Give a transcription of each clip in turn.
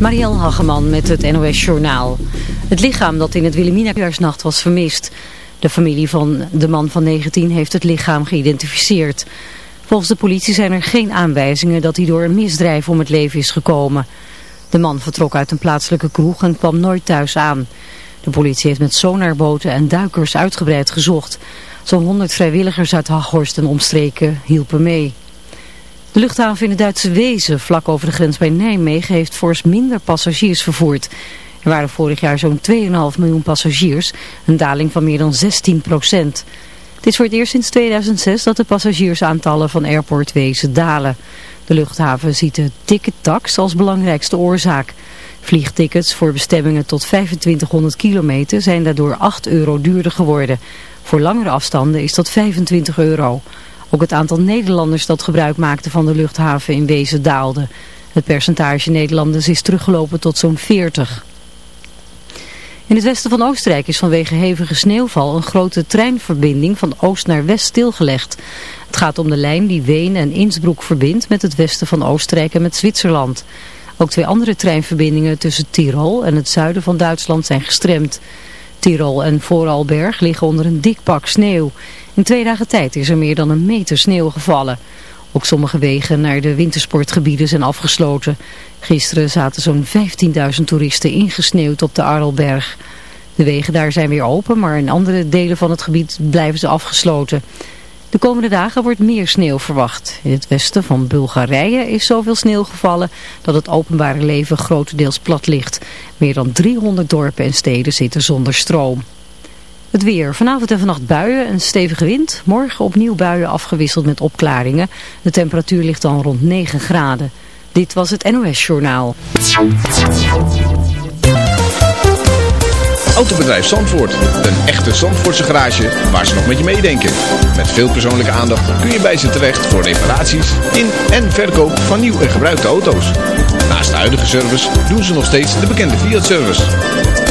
Marielle Hageman met het NOS Journaal. Het lichaam dat in het Wilhelmina-jaarsnacht was vermist. De familie van de man van 19 heeft het lichaam geïdentificeerd. Volgens de politie zijn er geen aanwijzingen dat hij door een misdrijf om het leven is gekomen. De man vertrok uit een plaatselijke kroeg en kwam nooit thuis aan. De politie heeft met sonarboten en duikers uitgebreid gezocht. Zo'n 100 vrijwilligers uit Haghorst en omstreken hielpen mee. De luchthaven in het Duitse Wezen, vlak over de grens bij Nijmegen, heeft fors minder passagiers vervoerd. Er waren vorig jaar zo'n 2,5 miljoen passagiers, een daling van meer dan 16 procent. Het is voor het eerst sinds 2006 dat de passagiersaantallen van Airport Wezen dalen. De luchthaven ziet de tickettax als belangrijkste oorzaak. Vliegtickets voor bestemmingen tot 2500 kilometer zijn daardoor 8 euro duurder geworden. Voor langere afstanden is dat 25 euro. Ook het aantal Nederlanders dat gebruik maakte van de luchthaven in Wezen daalde. Het percentage Nederlanders is teruggelopen tot zo'n 40. In het westen van Oostenrijk is vanwege hevige sneeuwval een grote treinverbinding van oost naar west stilgelegd. Het gaat om de lijn die Ween en Innsbruck verbindt met het westen van Oostenrijk en met Zwitserland. Ook twee andere treinverbindingen tussen Tirol en het zuiden van Duitsland zijn gestremd. Tirol en Vooralberg liggen onder een dik pak sneeuw. In twee dagen tijd is er meer dan een meter sneeuw gevallen. Ook sommige wegen naar de wintersportgebieden zijn afgesloten. Gisteren zaten zo'n 15.000 toeristen ingesneeuwd op de Arlberg. De wegen daar zijn weer open, maar in andere delen van het gebied blijven ze afgesloten. De komende dagen wordt meer sneeuw verwacht. In het westen van Bulgarije is zoveel sneeuw gevallen dat het openbare leven grotendeels plat ligt. Meer dan 300 dorpen en steden zitten zonder stroom. Het weer. Vanavond en vannacht buien, een stevige wind. Morgen opnieuw buien afgewisseld met opklaringen. De temperatuur ligt dan rond 9 graden. Dit was het NOS Journaal. Autobedrijf Zandvoort. Een echte Zandvoortse garage waar ze nog met je meedenken. Met veel persoonlijke aandacht kun je bij ze terecht voor reparaties in en verkoop van nieuw en gebruikte auto's. Naast de huidige service doen ze nog steeds de bekende Fiat-service.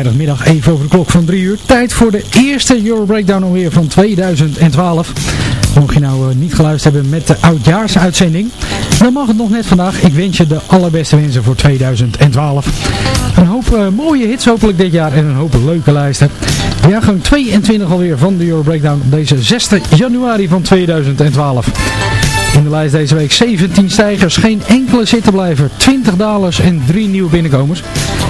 Vrijdagmiddag even over de klok van 3 uur. Tijd voor de eerste Euro Breakdown alweer van 2012. Mocht je nou eh, niet geluisterd hebben met de oudjaarsuitzending, dan mag het nog net vandaag. Ik wens je de allerbeste wensen voor 2012. Een hoop eh, mooie hits hopelijk dit jaar en een hoop leuke lijsten. Jaargang 22 alweer van de Euro Breakdown op deze 6 januari van 2012. In de lijst deze week 17 stijgers, geen enkele zittenblijver, 20 dalers en 3 nieuwe binnenkomers.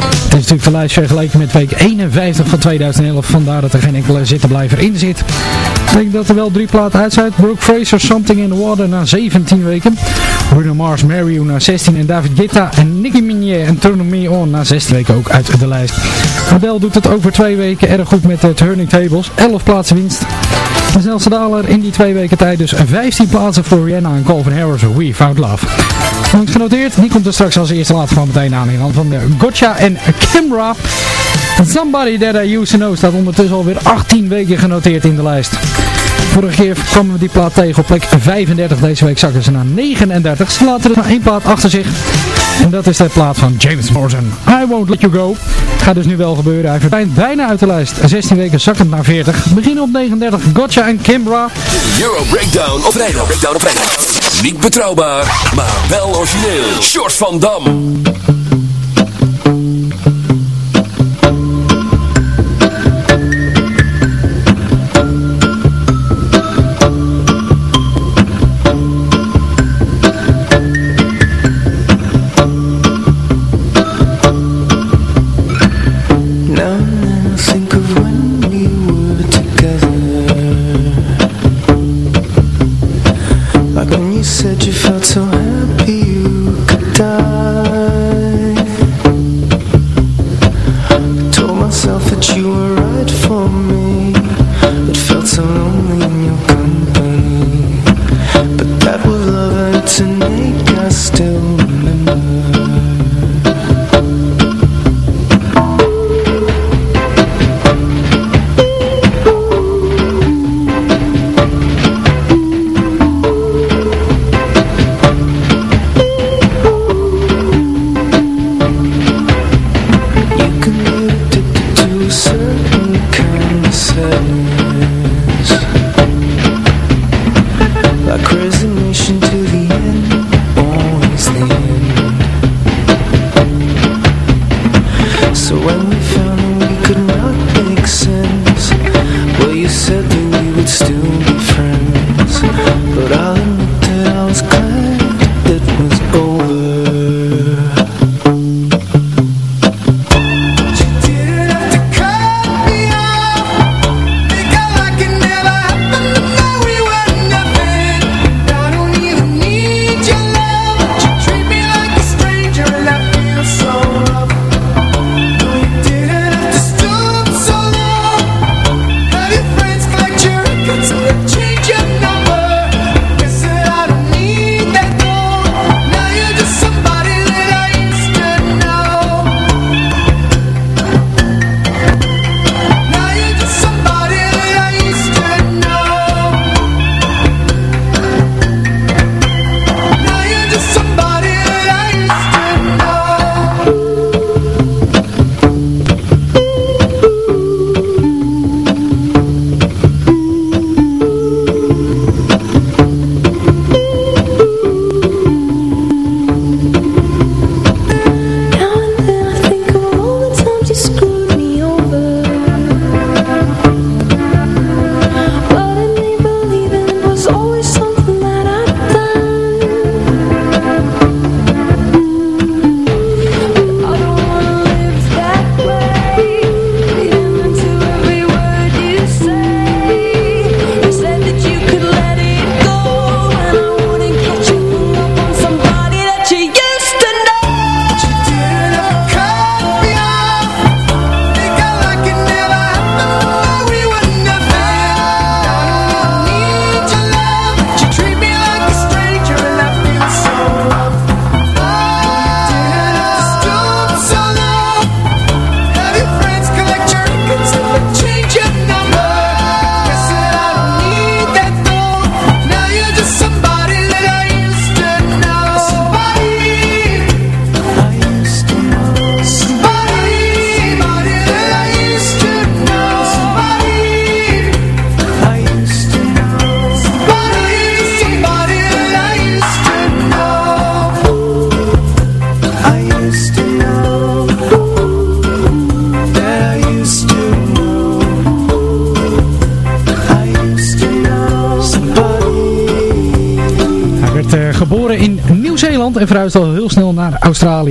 Het is natuurlijk lijst vergeleken met week 51 van 2011, vandaar dat er geen enkele zittenblijver in zit. Ik denk dat er wel drie platen uit zijn. Brooke Fraser, Something in the Water na 17 weken. Bruno Mars, Mary You na 16 en David Guetta en Nicki Minaj en Turn Me On na 16 weken ook uit de lijst. Adele doet het over twee weken erg goed met de Turning Tables, 11 plaatsen winst. De snelste daler in die twee weken tijd dus 15 plaatsen voor Rihanna en Calvin Harris, We Found Love. Genoteerd. Die komt er straks als eerste later van meteen aan in hand van de Gotcha en Kimbra. Somebody That I Used To Know staat ondertussen alweer 18 weken genoteerd in de lijst. Vorige keer kwamen we die plaat tegen op plek 35. Deze week zakken ze naar 39. Ze laten er maar één plaat achter zich. En dat is de plaat van James Morrison. I Won't Let You Go. Het gaat dus nu wel gebeuren. Hij verdwijnt bijna uit de lijst. 16 weken zakkend naar 40. Beginnen op 39. Gotcha en Kimbra. Euro Breakdown op vrijdag. Breakdown op vrijdag. Niet betrouwbaar, maar wel origineel. Short van Dam.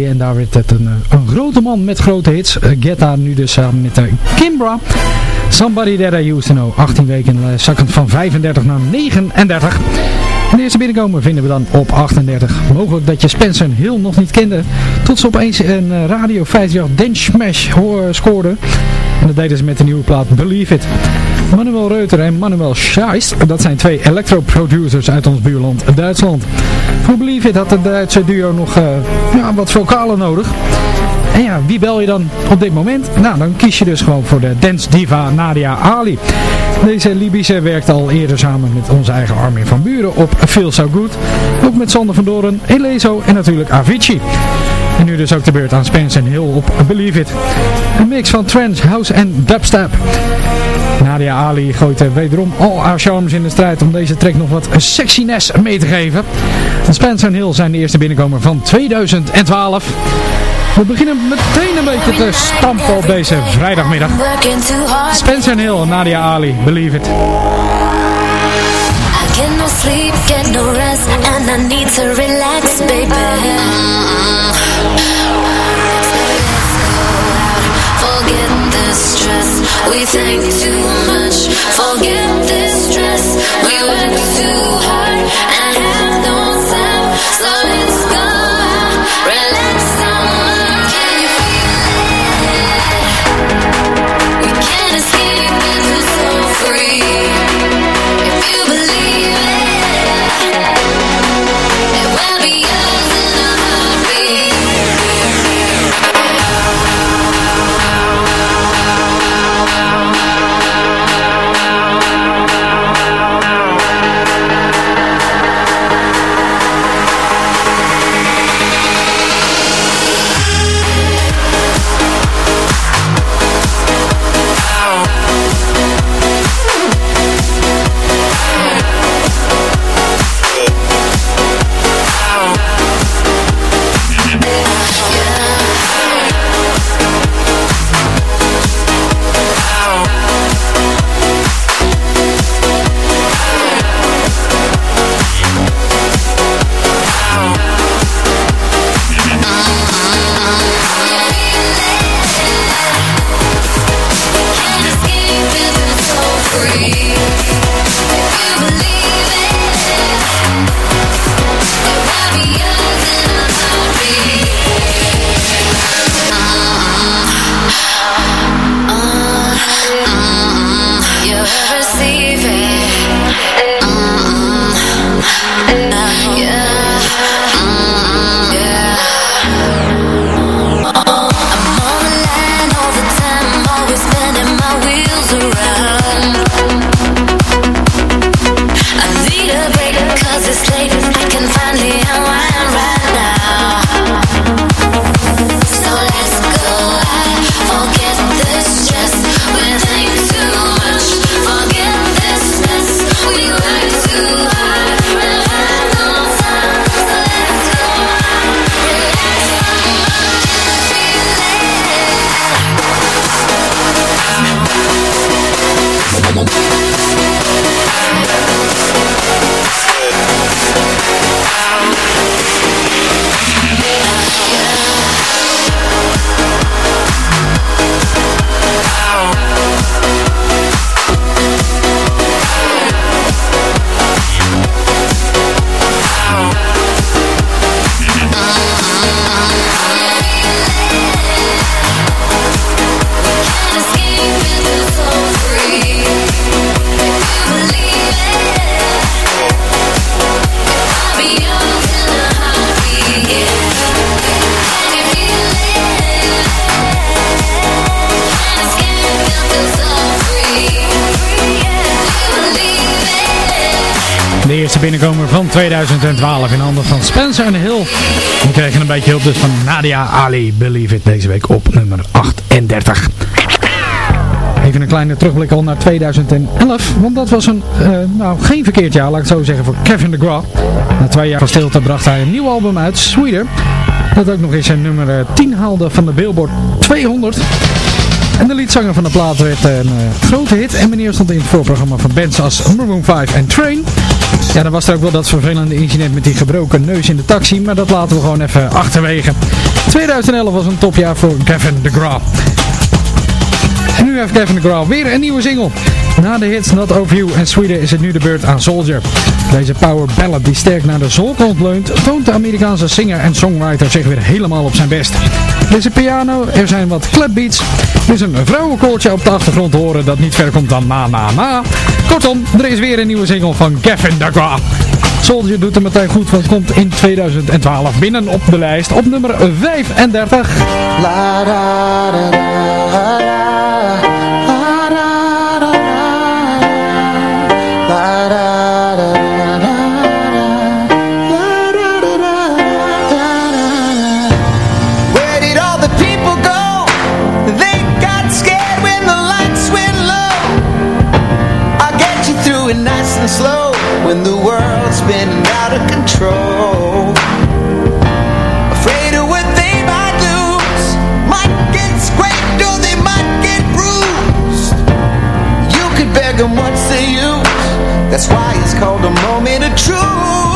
En daar werd het een, eh, een grote man met grote hits. Uh, Getta nu dus samen met uh, Kimbra. Somebody That I Used To Know. 18 weken uh, zakkend van 35 naar 39. En de eerste binnenkomen vinden we dan op 38. Mogelijk dat je Spencer Hill nog niet kende. Tot ze opeens een radio 50 Dance Smash scoorde. En dat deden ze met de nieuwe plaat Believe It. Manuel Reuter en Manuel Scheist, dat zijn twee electro-producers uit ons buurland Duitsland. Believe It had het Duitse duo nog eh, ja, wat vocalen nodig. En ja, wie bel je dan op dit moment? Nou, dan kies je dus gewoon voor de dance diva Nadia Ali. Deze Libische werkt al eerder samen met onze eigen Armin van Buren op Feel So Good. Ook met Sander van Doren, Elezo en natuurlijk Avicii. En nu dus ook de beurt aan Spencer Hill op Believe It. Een mix van trance, house en dubstep. Nadia Ali gooit er wederom al haar charmes in de strijd om deze track nog wat sexiness mee te geven. Spencer Hill zijn de eerste binnenkomer van 2012. We beginnen meteen een beetje te stampen op deze vrijdagmiddag. Spencer Hill, Nadia Ali, Believe It. Get no sleep, get no rest, and I need to relax, baby. Forget the stress, we think too much. Forget this stress, we work too Binnenkomer van 2012 in handen van Spencer en Hill. We kregen een beetje hulp dus van Nadia Ali, Believe It, deze week op nummer 38. Even een kleine terugblik al naar 2011, want dat was een, eh, nou geen verkeerd jaar, laat ik het zo zeggen, voor Kevin DeGraw. Na twee jaar van stilte bracht hij een nieuw album uit, Sweeter. Dat ook nog eens zijn nummer eh, 10 haalde van de Billboard 200. En de liedzanger van de plaat werd een eh, grote hit en meneer stond in het voorprogramma van bands als Maroon 5 en Train. Ja, dan was er ook wel dat vervelende incident met die gebroken neus in de taxi, maar dat laten we gewoon even achterwege. 2011 was een topjaar voor Kevin DeGraw. En nu heeft Kevin DeGraaf weer een nieuwe single. Na de hits Not Over You en Sweden is het nu de beurt aan Soldier. Deze power ballad die sterk naar de soulkant leunt, toont de Amerikaanse singer en songwriter zich weer helemaal op zijn best. Deze piano, er zijn wat clapbeats, er is een vrouwenkoortje op de achtergrond horen dat niet ver komt dan na na na. Kortom, er is weer een nieuwe single van Kevin DeGraaf. Soldier doet er meteen goed, want komt in 2012 binnen op de lijst op nummer 35. La, da, da, da, when the world's spinning out of control. Afraid of what they might lose. Might get scraped or they might get bruised. You could beg them what's the use. That's why it's called a moment of truth.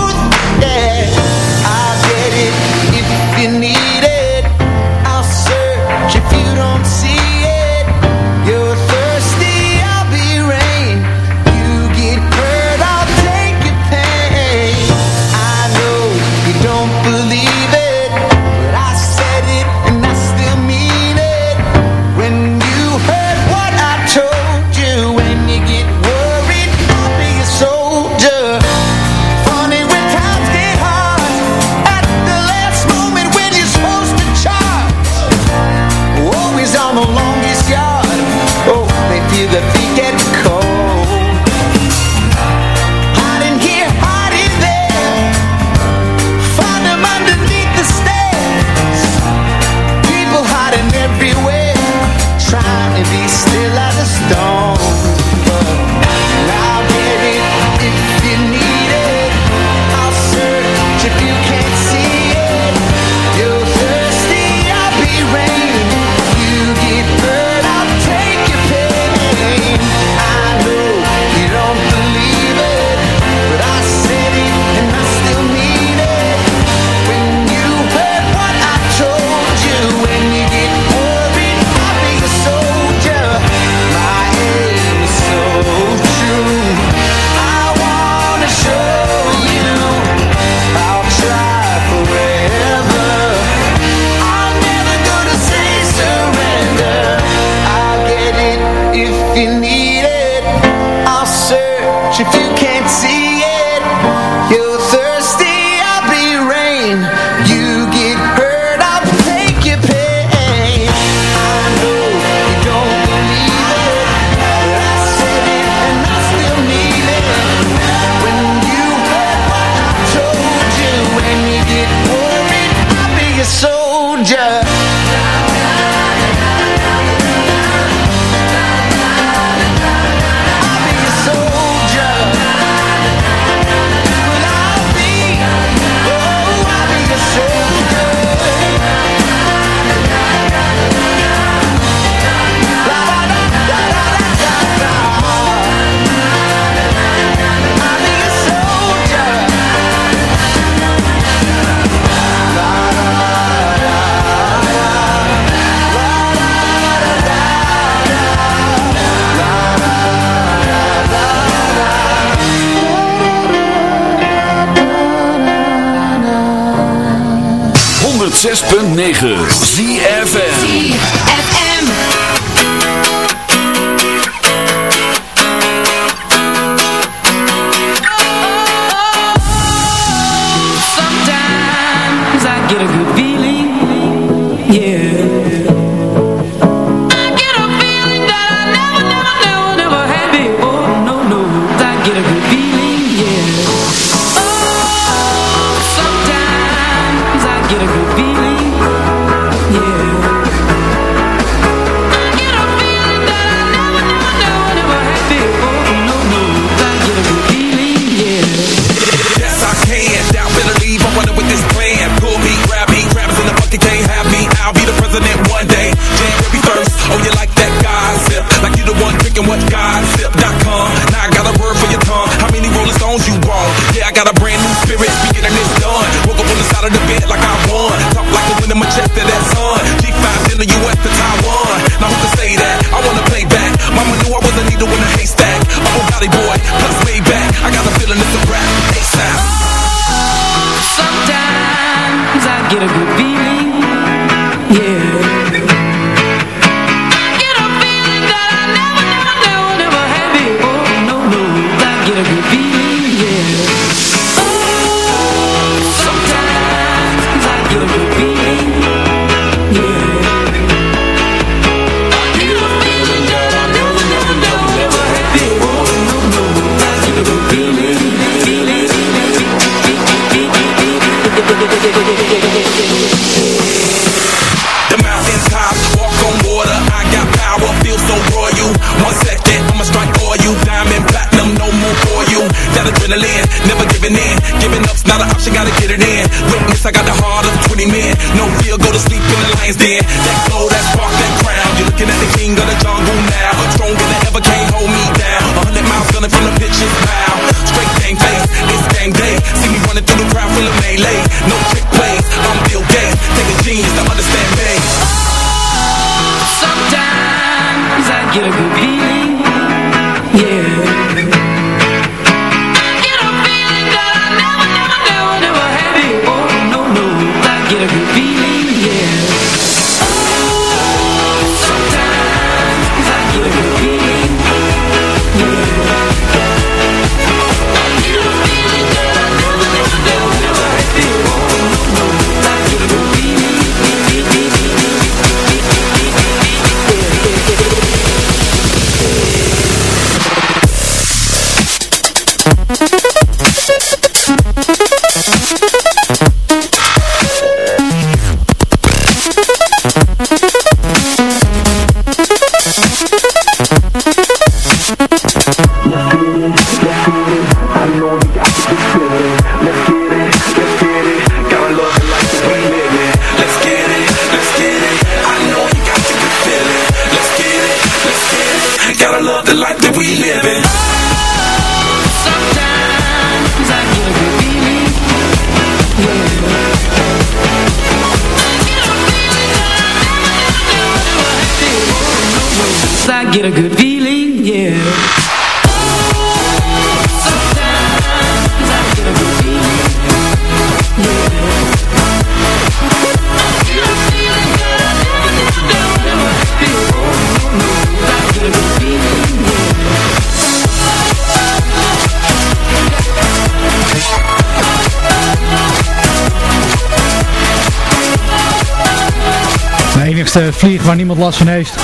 vlieg waar niemand last van heeft.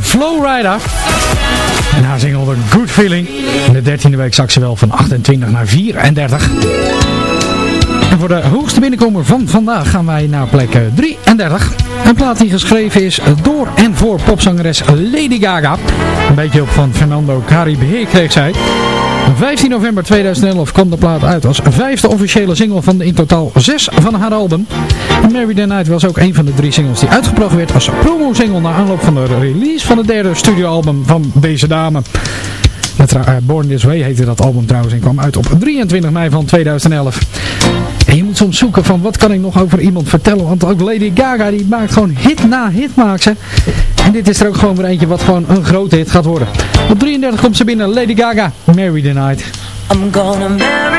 Flowrider. En haar zing onder Good Feeling. In de 13e week zak ze wel van 28 naar 34. En voor de hoogste binnenkomer van vandaag gaan wij naar plek eh, 33. Een plaat die geschreven is door en voor popzangeres Lady Gaga. Een beetje op van Fernando Caribe kreeg zij. 15 november 2011 kwam de plaat uit als vijfde officiële single van de in totaal zes van haar album. Mary the Night was ook een van de drie singles die uitgebracht werd als promo-single na aanloop van de release van het derde studioalbum van deze dame. Eh, Born This Way heette dat album trouwens en kwam uit op 23 mei van 2011. En je moet soms zoeken van wat kan ik nog over iemand vertellen. Want ook Lady Gaga die maakt gewoon hit na hit maakt ze. En dit is er ook gewoon weer eentje wat gewoon een grote hit gaat worden. Op 33 komt ze binnen Lady Gaga, Marry the Night. I'm gonna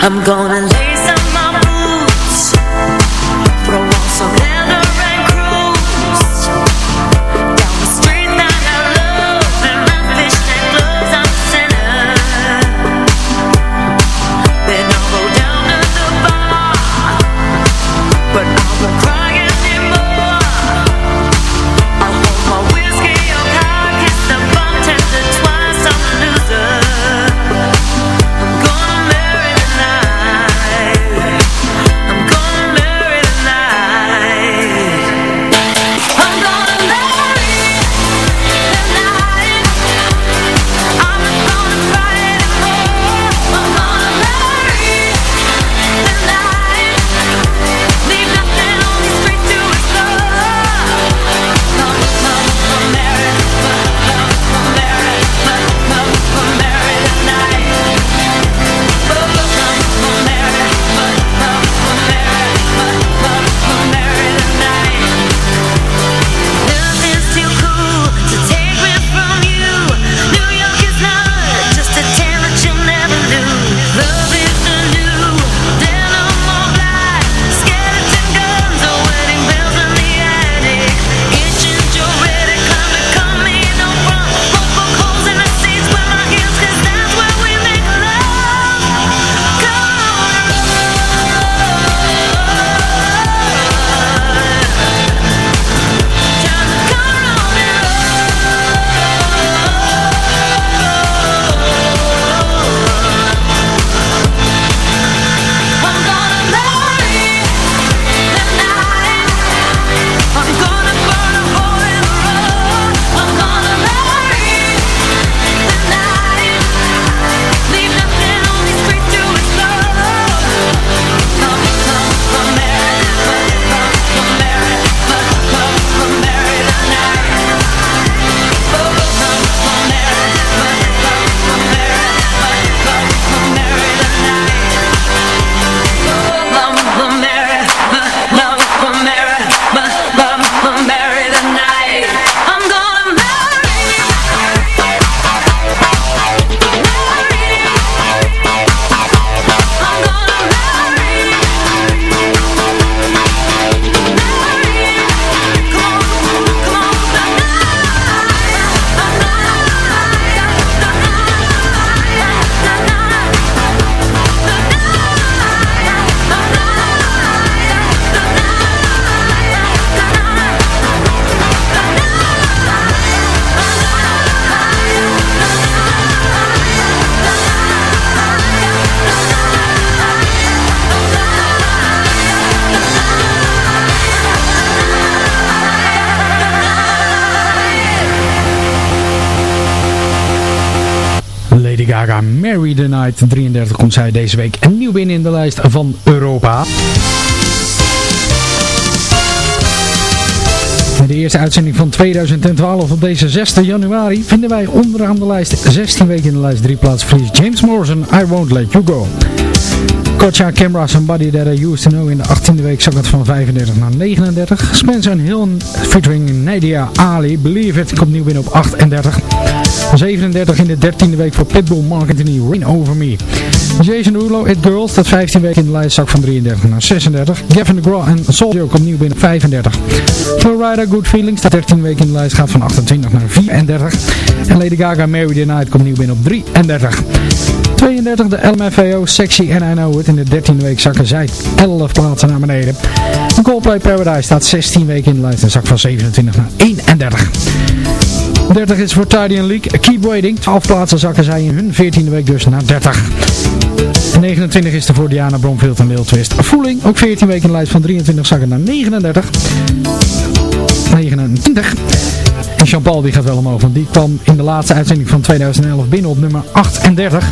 I'm gonna Gaga, Marry the Night. 33 komt zij deze week en nieuw binnen in de lijst van Europa. De eerste uitzending van 2012 op deze 6 januari vinden wij onderaan de lijst 16 weken in de lijst 3 plaats verlies James Morrison, I Won't Let You Go. Kocha Camera, Somebody That I Used To Know in de 18e week zak het van 35 naar 39. Spencer Hill featuring Nadia Ali, Believe It, komt nieuw binnen op 38. 37 in de 13e week voor Pitbull, Mark Anthony, Rain Over Me. Jason Derulo, It Girls, dat 15 weken in de lijst zak van 33 naar 36. Gavin DeGraw en Soldier komt nieuw binnen op 35. Florida, Good Feelings, dat 13 weken in de lijst gaat van 28 naar 34. En Lady Gaga, Mary the Night komt nieuw binnen op 33. 32 de LMFAO, Sexy and I Know It. In de 13e week zakken zij 11 plaatsen naar beneden. En Coldplay Paradise staat 16 weken in de lijst en zak van 27 naar 31. 30 is voor Tidy League, Keep Waiting. 12 plaatsen zakken zij in hun 14e week dus naar 30. En 29 is er voor Diana Bromfield en Lil Twist. Voeling, ook 14 weken in lijst van 23 zakken naar 39. 29. En Jean-Paul die gaat wel omhoog, want die kwam in de laatste uitzending van 2011 binnen op nummer 38.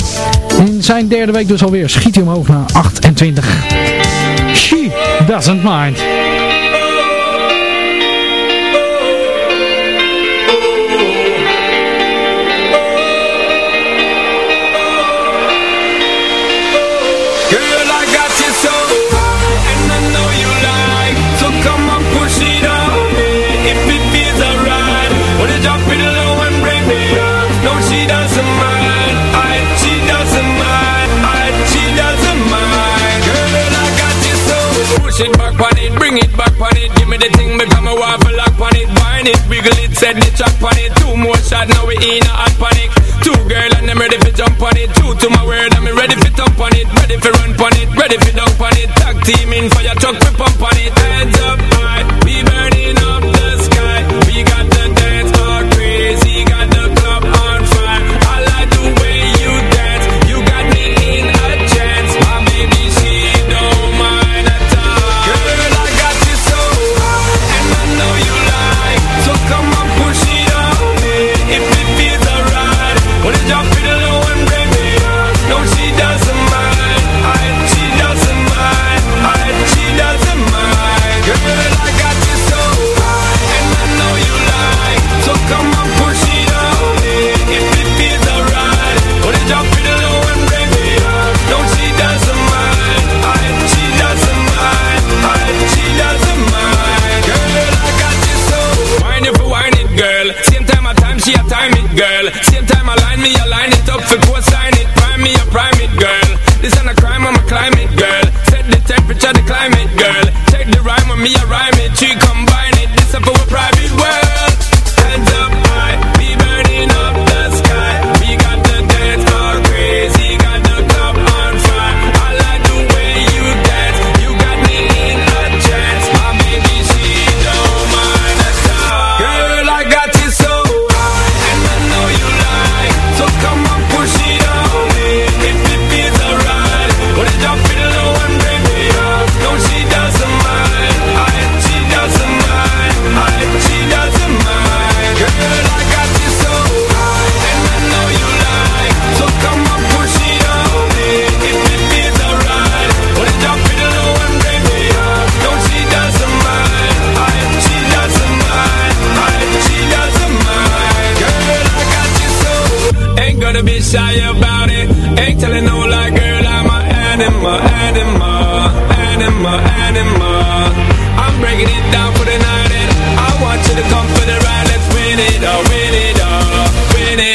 In zijn derde week dus alweer schiet hij omhoog naar 28. She doesn't mind. Drop low and me up? No, she doesn't mind. I, she doesn't mind. I, she doesn't mind. Girl, I got you so. Push it back on it, bring it back on it. Give me the thing, a waffle lock on it. It, wiggle it, set the track on it. Two more shots, now we in a hot panic. Two girl and I'm ready for jump on it. Two to my word, I'm ready for thump on it. Ready for run on it, ready for dunk on it. Tag team in for your truck, we pump on it. Heads up high, we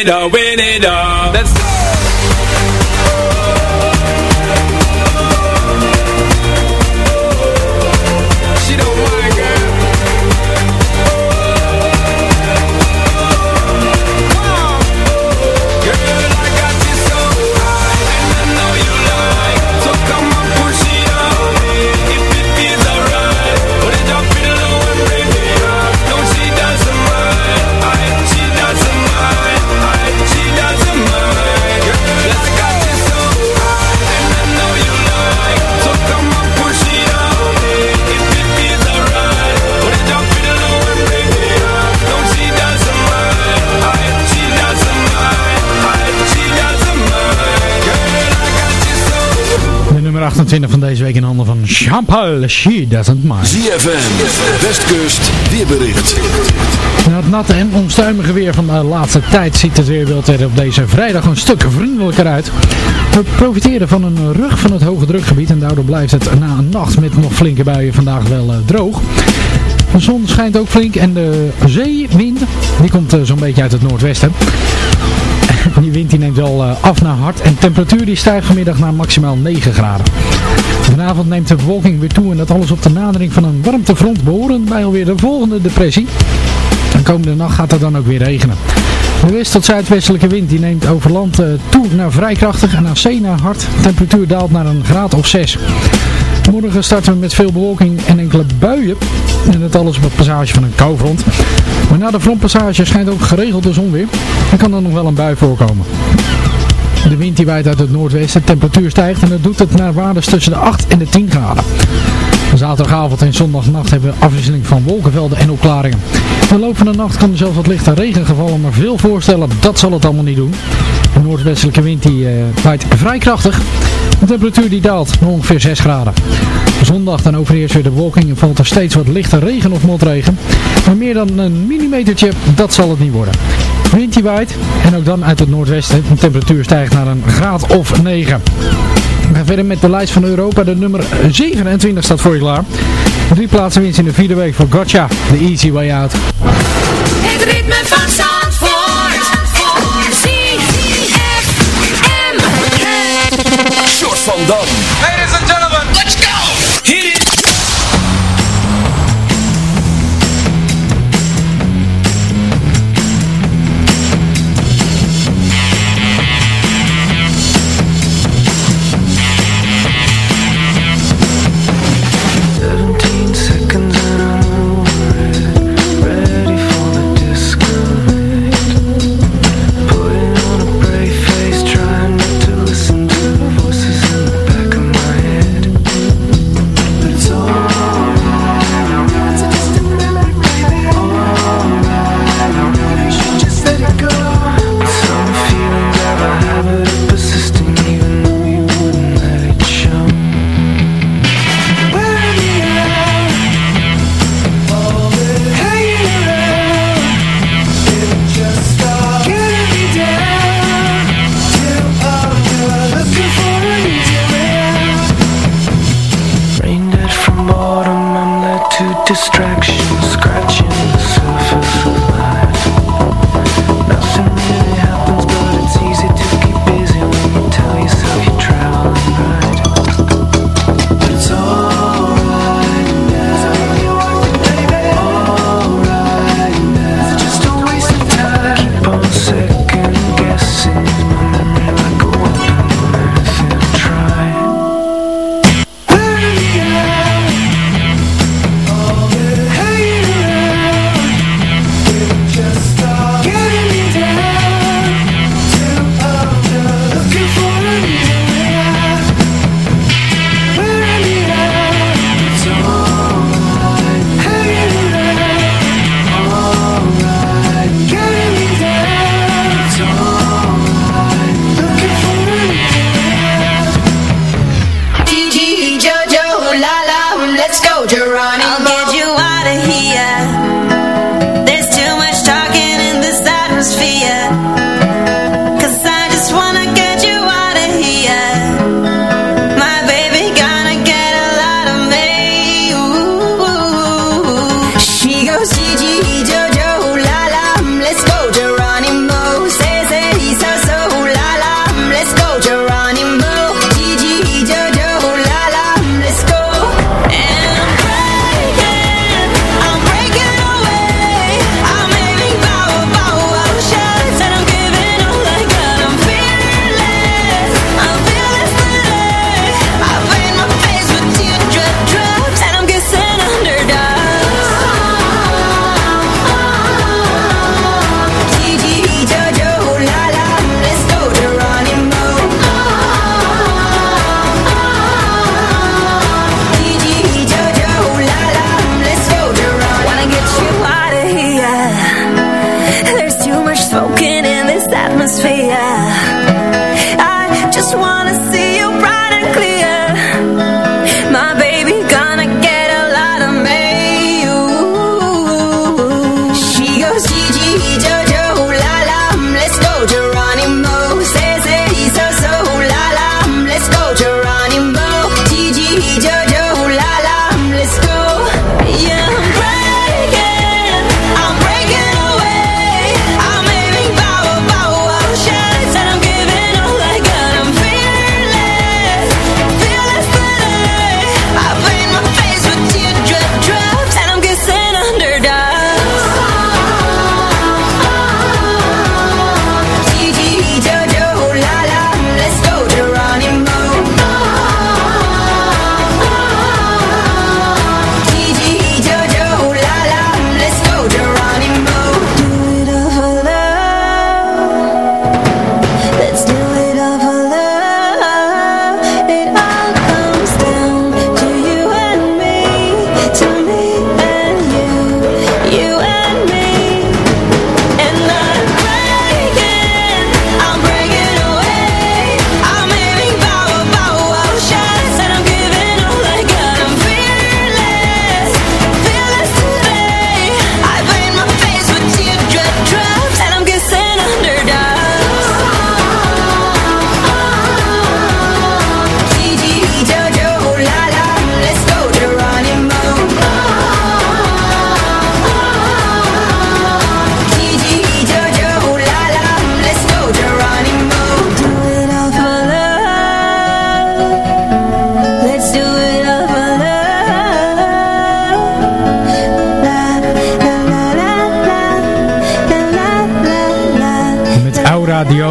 it all, win it all. Let's go. 21 van deze week in handen van Jean-Paul She Doesn't Mind. ZFM, Westkust, weerbericht. Na het natte en onstuimige weer van de laatste tijd ziet het weerbeeld er op deze vrijdag een stuk vriendelijker uit. We profiteren van een rug van het hoge drukgebied en daardoor blijft het na een nacht met nog flinke buien vandaag wel eh, droog. De zon schijnt ook flink en de zeewind die komt eh, zo'n beetje uit het noordwesten. Die wind die neemt wel eh, af naar hard en temperatuur die stijgt vanmiddag naar maximaal 9 graden. Vanavond neemt de bewolking weer toe en dat alles op de nadering van een warmtefront behoren bij alweer de volgende depressie. En komende nacht gaat het dan ook weer regenen. De west- tot zuidwestelijke wind die neemt over land eh, toe naar vrij krachtig en aan zee naar hard. De temperatuur daalt naar een graad of 6. Morgen starten we met veel bewolking en enkele buien. En dat alles op het passage van een koufront. Maar na de frontpassage schijnt ook geregeld de zon weer. En kan er nog wel een bui voorkomen. De wind die waait uit het noordwesten, de temperatuur stijgt en dat doet het naar waardes tussen de 8 en de 10 graden. Zaterdagavond en zondagnacht hebben we afwisseling van wolkenvelden en opklaringen. In de loop van de nacht kan er zelfs wat lichte regen gevallen, maar veel voorstellen, dat zal het allemaal niet doen. De noordwestelijke wind die eh, waait vrij krachtig. De temperatuur die daalt naar ongeveer 6 graden. Zondag dan overheerst weer de wolking en valt er steeds wat lichte regen of motregen. Maar meer dan een millimetertje, dat zal het niet worden. Wind die waait en ook dan uit het noordwesten. De temperatuur stijgt naar een graad of 9. We gaan verder met de lijst van Europa. De nummer 27 staat voor je klaar. Drie plaatsen winst in de vierde week voor Gotcha, The Easy Way Out. Het ritme van London.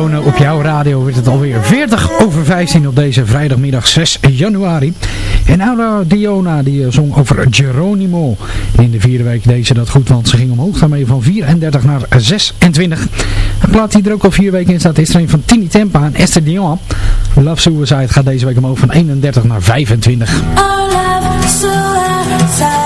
Op jouw radio werd het alweer 40 over 15 op deze vrijdagmiddag 6 januari. En Laura Diona die eh, zong over Geronimo. In de vierde week deed ze dat goed, want ze ging omhoog daarmee van 34 naar 26. Een plaat die er ook al vier weken in staat is er een van Tini Tempa en Esther Dion. Love Suicide gaat deze week omhoog van 31 naar 25. All love,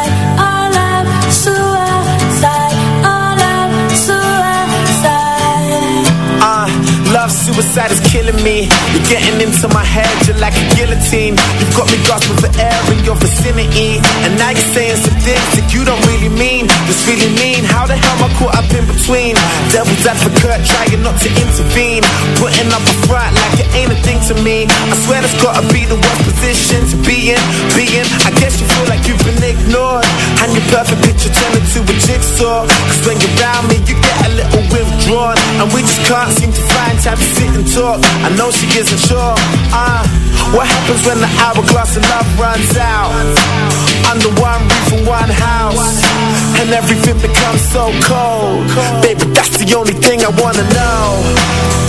suicide is killing me. You're getting into my head, you're like a guillotine. You've got me gasping for air in your vicinity. And now you're saying some things that you don't really mean. This really mean. How the hell am I caught up in between? Devil's advocate, trying not to intervene. Putting up a front like it ain't a thing to me. I swear that's gotta be the worst position to be in. Being, I guess you feel like you've been ignored. And your perfect picture turned into a jigsaw. Cause when you're around me, you get a little withdrawn. And we just can't seem to find time to sit and talk. I know she isn't sure. Uh, what happens when the hourglass of love runs out? Under one roof and one house. And everything becomes so cold. Baby, that's the only thing I wanna know.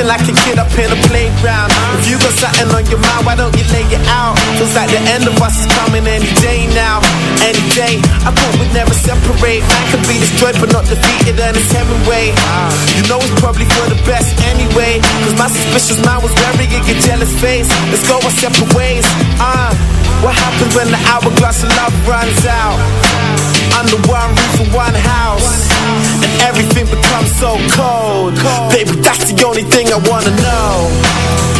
Acting like a kid up in a playground? If you got something on your mind, why don't you lay it out? Feels like the end of us is coming any day now. Any day. I thought we'd never separate. Man could be destroyed but not defeated, and it's Hemingway. You know it's probably for the best anyway. Cause my suspicious mind was burying your jealous face. Let's go our separate ways. Uh, what happens when the hourglass of love runs out? Under one roof and one house. And everything becomes so cold. Baby, that's the only thing I wanna know.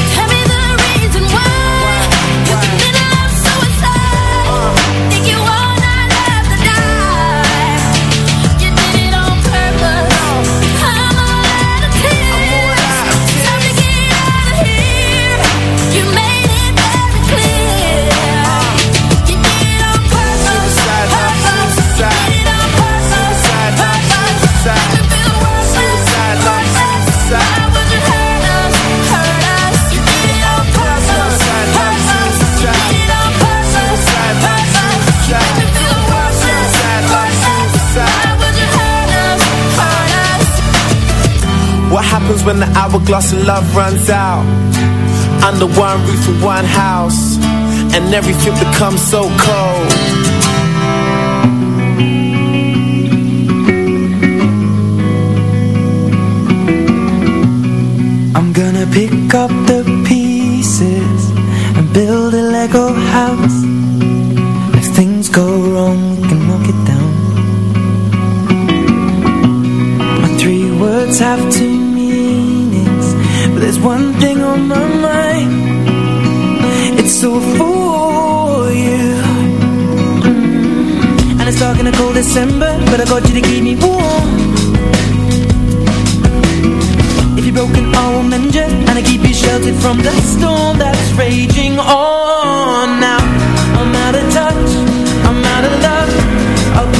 Happens when the hourglass of love runs out? Under one roof and one house. And everything becomes so cold. I'm gonna pick up the pieces and build a Lego house. If things go wrong, we can knock it down. My three words have there's one thing on my mind. It's all for you. Mm. And it's dark in a cold December, but I got you to keep me warm. If you're broken, I will mend you And I keep you sheltered from the storm that's raging on Now, I'm out of touch, I'm out of love I'll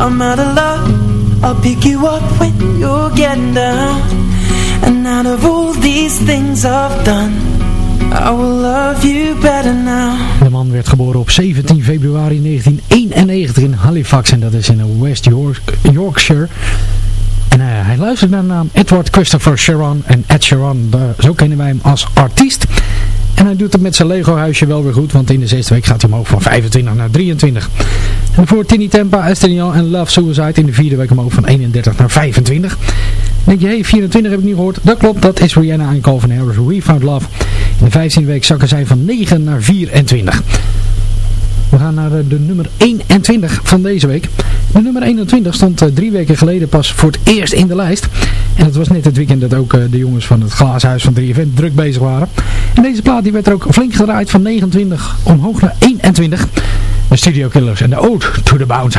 I'm out of love I'll pick you up when you're getting down And out of all these things I've done I will love you better now De man werd geboren op 17 februari 1991 in Halifax en dat is in West York, Yorkshire. En eh, hij luistert naar de naam Edward Christopher Sharon en Ed eh, zo kennen wij hem als artiest. En hij doet het met zijn Lego huisje wel weer goed, want in de zesde week gaat hij omhoog van 25 naar 23. En voor Tini Tempa, Esther en Love Suicide in de vierde week omhoog van 31 naar 25. Dan denk je, hey, 24 heb ik niet gehoord. Dat klopt, dat is Rihanna en Calvin Harris, We Found Love. In de 15e week zakken zij van 9 naar 24. We gaan naar de, de nummer 21 van deze week. De nummer 21 stond eh, drie weken geleden pas voor het eerst in de lijst. En het was net het weekend dat ook eh, de jongens van het glaashuis van 3FM druk bezig waren. En deze plaat die werd er ook flink gedraaid van 29 omhoog naar 21. De Studio Killers en de Ode to the Bounce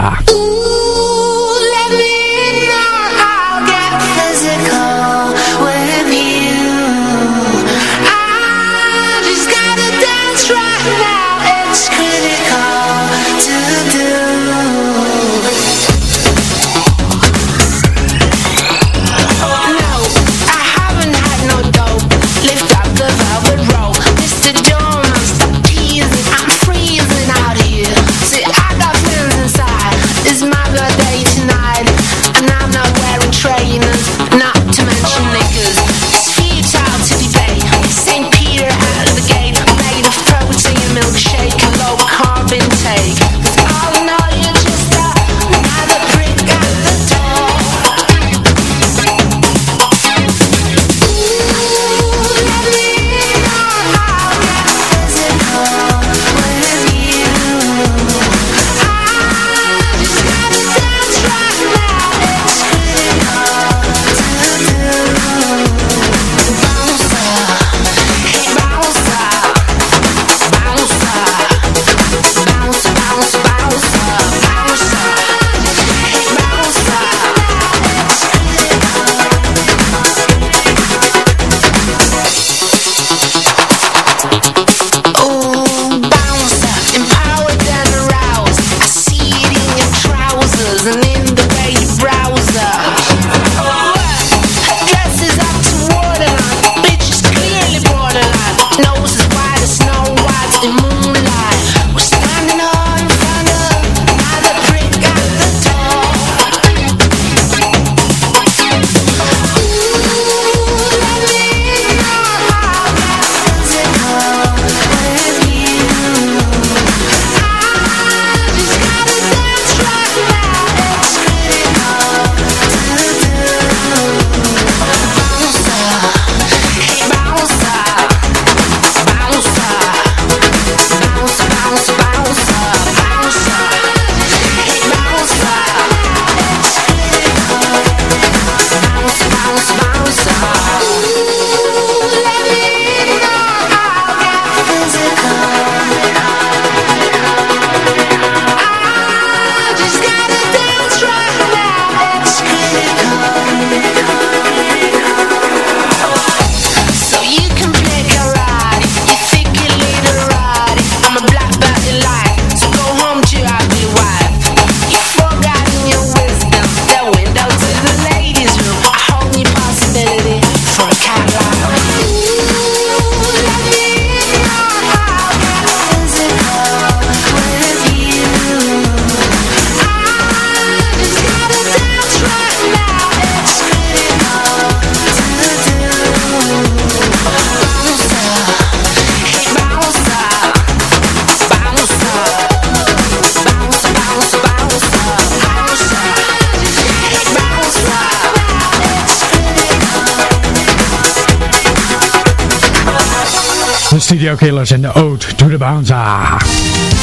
Studio Killers en de Ode to the Bouncer.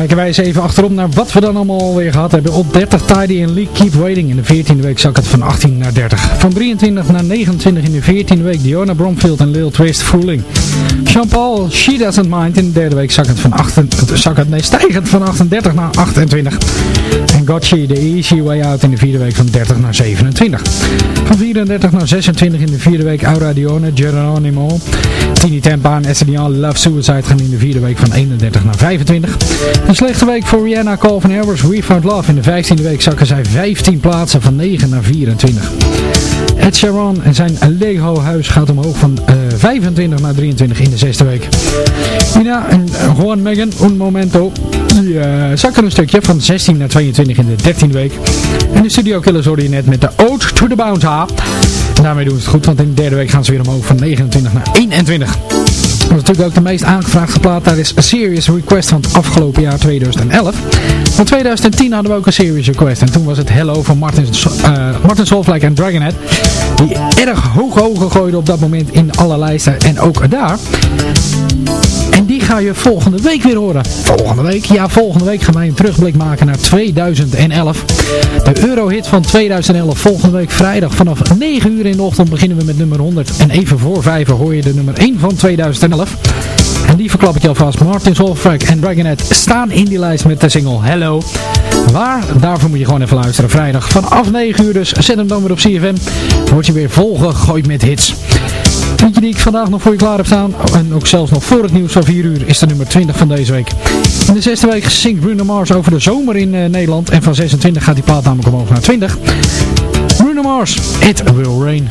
Kijken wij eens even achterom naar wat we dan allemaal alweer gehad hebben. Op 30 Tidy en League Keep Waiting. In de 14e week zak het van 18 naar 30. Van 23 naar 29 in de 14e week Diona Bromfield en Lil Twist Fooling. Jean-Paul, She Doesn't Mind. In de derde week zak het van 8, zak het, nee, stijgend van 38 naar 28. En Gotchi, The Easy Way Out in de vierde week van 30 naar 27. Van 34 naar 26 in de vierde week Aura Dione, Geronimo. Tini Tempa en Estedian Love Suicide gaan in de vierde week van 31 naar 25. Een slechte week voor Rihanna, Calvin Harris, We Found Love. In de 15e week zakken zij 15 plaatsen van 9 naar 24. Ed Sheeran en zijn Lego huis gaat omhoog van uh, 25 naar 23 in de zesde week. Nina en Juan Megan, Un Momento, die uh, zakken een stukje van 16 naar 22 in de 13e week. En de Studio Killers hoorde net met de Ode to the Bounce En daarmee doen ze het goed, want in de derde week gaan ze weer omhoog van 29 naar 21. Dat is natuurlijk ook de meest aangevraagde plaat. Daar is Serious Request van het afgelopen jaar 2011. Van 2010 hadden we ook een Serious Request. En toen was het Hello van Martin, uh, Martin en Dragonhead. Die erg hoog hoog gooiden op dat moment in alle lijsten. En ook daar. En die ga je volgende week weer horen. Volgende week? Ja, volgende week gaan wij een terugblik maken naar 2011. De Eurohit van 2011. Volgende week vrijdag vanaf 9 uur in de ochtend beginnen we met nummer 100. En even voor 5 hoor je de nummer 1 van 2011. En die verklap ik je alvast. Martin Solveig en Dragonette staan in die lijst met de single Hello. Waar? Daarvoor moet je gewoon even luisteren. Vrijdag vanaf 9 uur dus. Zet hem dan weer op CFM. Dan word je weer volgegooid met hits. Eentje die ik vandaag nog voor je klaar heb staan. En ook zelfs nog voor het nieuws van 4 uur is de nummer 20 van deze week. In de zesde week zingt Bruno Mars over de zomer in uh, Nederland. En van 26 gaat die plaat namelijk omhoog naar 20. Bruno Mars, It Will Rain.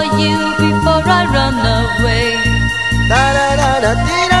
you before I run away. I